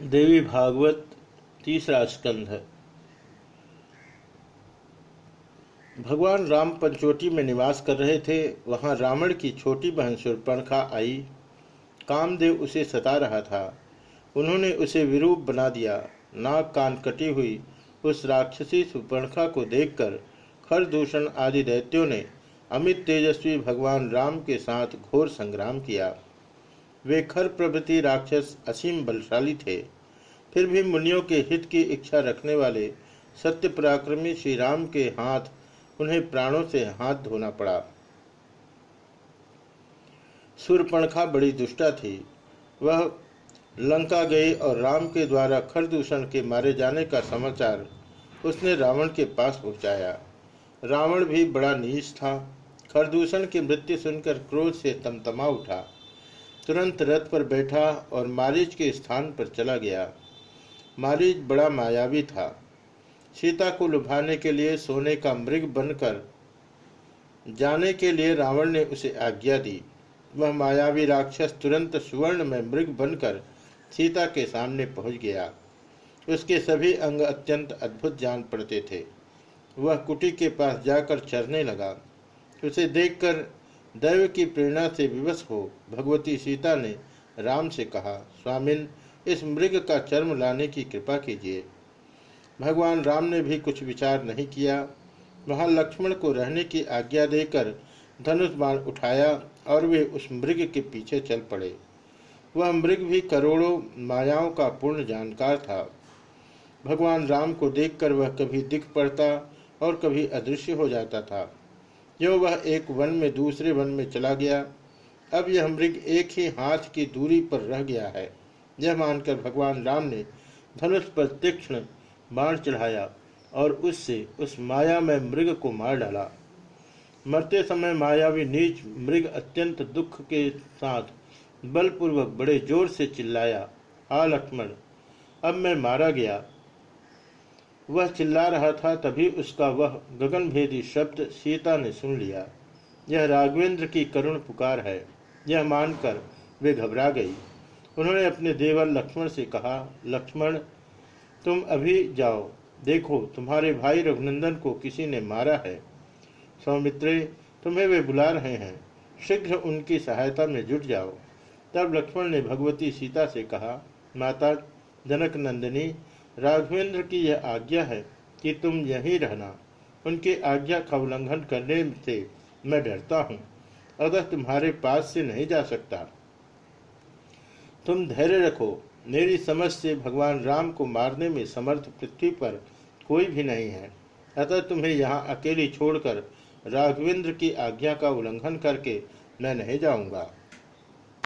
देवी भागवत तीसरा स्कंध भगवान राम पंचोटी में निवास कर रहे थे, वहाँ रावण की छोटी बहन सुरपणखा आई। कामदेव उसे सता रहा था। उन्होंने उसे विरूप बना दिया। नाक कान कटी हुई उस राक्षसी सुपर्णखा को देखकर खरदूषण आदि दैत्यों ने अमित तेजस्वी भगवान राम के साथ घोर संग्राम किया। वे खर प्रभृति राक्षस असीम बलशाली थे। फिर भी मुनियों के हित की इच्छा रखने वाले सत्य पराक्रमी श्री राम के हाथ उन्हें प्राणों से हाथ धोना पड़ा। सूर्यपणखा बड़ी दुष्टा थी। वह लंका गई और राम के द्वारा खरदूषण के मारे जाने का समाचार उसने रावण के पास पहुँचाया। रावण भी बड़ा नीच था। खरदूषण की मृत्यु सुनकर क्रोध से तमतमा उठा। तुरंत रथ पर बैठा और मारीच के स्थान पर चला गया। मारीच बड़ा मायावी था। सीता को लुभाने के लिए सोने का मृग बनकर जाने के लिए रावण ने उसे आज्ञा दी। वह मायावी राक्षस तुरंत सुवर्ण में मृग बनकर सीता के सामने पहुँच गया। उसके सभी अंग अत्यंत अद्भुत जान पड़ते थे। वह कुटी के पास जाकर चरने लगा। उसे देखकर दैव की प्रेरणा से विवश हो भगवती सीता ने राम से कहा, स्वामिन, इस मृग का चर्म लाने की कृपा कीजिए। भगवान राम ने भी कुछ विचार नहीं किया। वहाँ लक्ष्मण को रहने की आज्ञा देकर धनुष बाण उठाया और वे उस मृग के पीछे चल पड़े। वह मृग भी करोड़ों मायाओं का पूर्ण जानकार था। भगवान राम को देखकर वह कभी दिख पड़ता और कभी अदृश्य हो जाता था। जो वह एक वन में दूसरे वन में चला गया? अब यह मृग एक ही हाथ की दूरी पर रह गया है। यह मानकर भगवान राम ने धनुष पर तीक्ष्ण बाण चढ़ाया और उससे उस माया में मृग को मार डाला। मरते समय मायावी नीच मृग अत्यंत दुख के साथ बलपूर्वक बड़े ज़ोर से चिल्लाया हा लक्ष्मण, अब मैं मारा गया। वह चिल्ला रहा था, तभी उसका वह गगनभेदी शब्द सीता ने सुन लिया। यह राघवेंद्र की करुण पुकार है, यह मानकर वे घबरा गई। उन्होंने अपने देवर लक्ष्मण से कहा, लक्ष्मण, तुम अभी जाओ, देखो, तुम्हारे भाई रघुनंदन को किसी ने मारा है। सौमित्रे, तुम्हें वे बुला रहे हैं, शीघ्र उनकी सहायता में जुट जाओ। तब लक्ष्मण ने भगवती सीता से कहा, माता, जनक नंदिनी राघवेंद्र की यह आज्ञा है कि तुम यहीं रहना। उनकी आज्ञा का उल्लंघन करने से मैं डरता हूँ। अगर तुम्हारे पास से नहीं जा सकता, तुम धैर्य रखो। मेरी समझ से भगवान राम को मारने में समर्थ पृथ्वी पर कोई भी नहीं है। अतः तुम्हें यहाँ अकेली छोड़कर राघवेंद्र की आज्ञा का उल्लंघन करके मैं नहीं जाऊँगा।